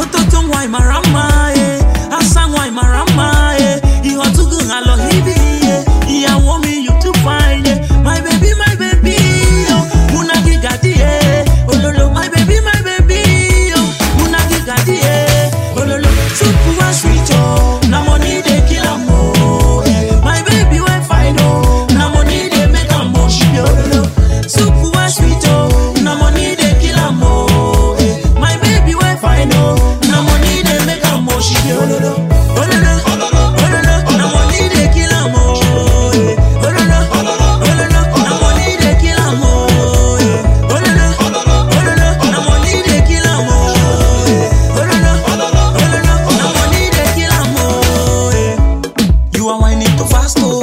Oto why imarama eh. Vasco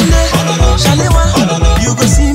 Sunday. Shall you go see?